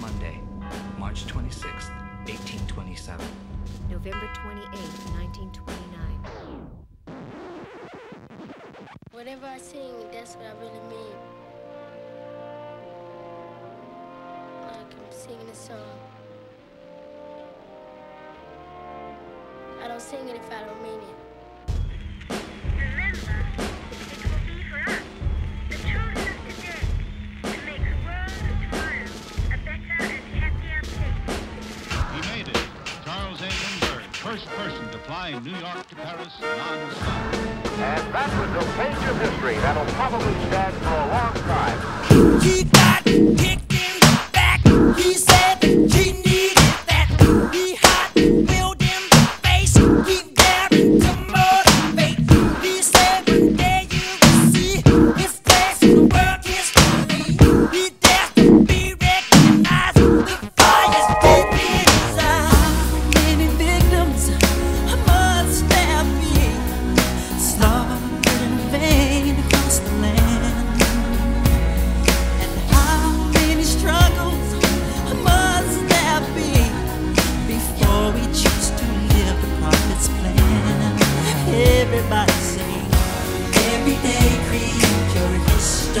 Monday, March 26th, 1827. November 28th, 1929. Whatever I sing, that's what I really mean. Like I'm singing a song. I don't sing it if I don't mean it. flying New York to Paris non-stop. And that was a page of history that'll probably stand for a long time. Keep that. kicked.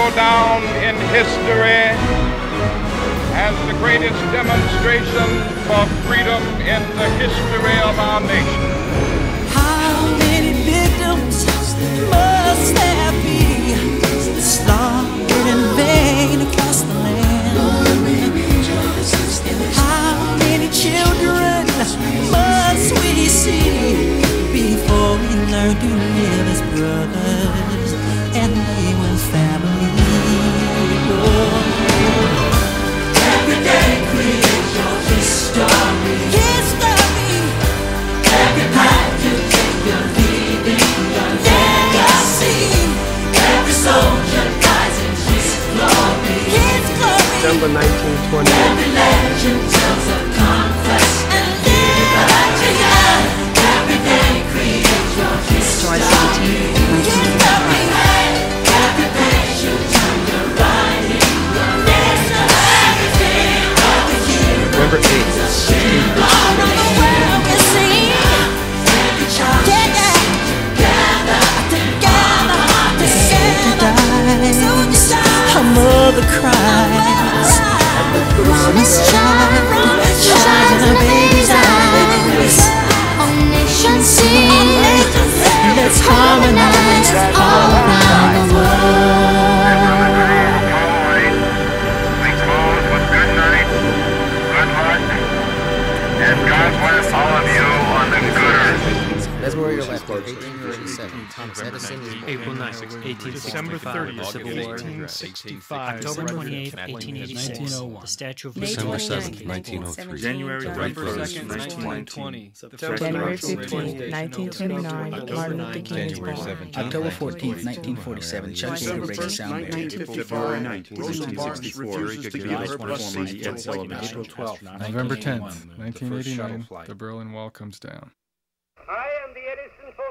go down in history as the greatest demonstration for freedom in the history of our nation. December 1920. Thomas Edison born. April 9, 1865. The Civil War. 1865. October 28, 1886. The Statue of Liberty. December 7, 1903. January 1, 1920. January 15, 1929. Martin Luther King born. October 14, 1947. Chuck Yeager breaks the sound barrier. 1964. April 12, November 10, 1989. The Berlin Wall comes down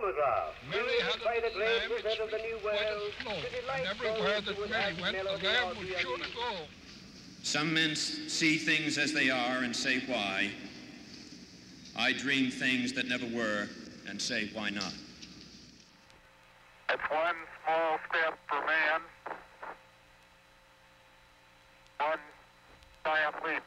photograph. Mary had by the grave wizard of the New World, and everywhere that Mary went, the lamb would sure to go. Some men see things as they are and say, why? I dream things that never were and say, why not? It's one small step for man, one giant leap